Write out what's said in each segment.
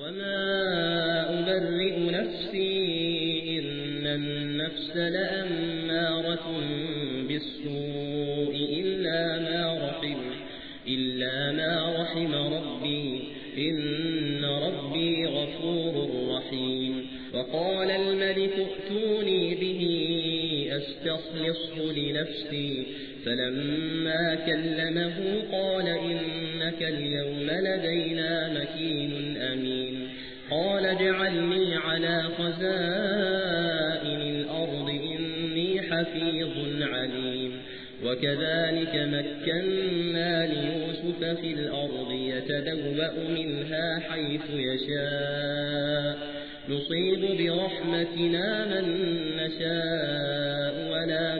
وما أبرئ نفسي إن النفس لأمارة بالسوء إلا ما رحم إلا ما رحم ربي إن ربي غفور رحيم وقال الملك أستخلصه لنفسي. فلما كلمه قال إنك اليوم لدينا مكين أمين. قال اجعلني على خزائن الأرض إني حفيظ عليم. وكذلك مكنا ليوسف في الأرض يتدوأ منها حيث يشاء. نصيب برحمتنا من نشاء ولا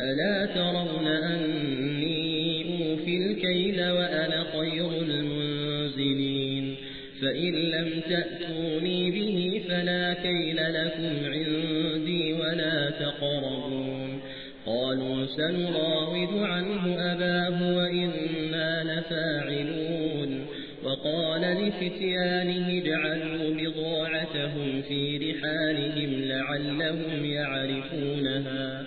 ألا ترون أني أوفي الكيل وأنا خير المنزلين فإن لم تأتوني به فلا كيل لكم عندي ولا تقربون قالوا سنراود عنه أباه وإنا لفاعلون وقال لفتيانه اجعلوا بضاعتهم في رحالهم لعلهم يعرفونها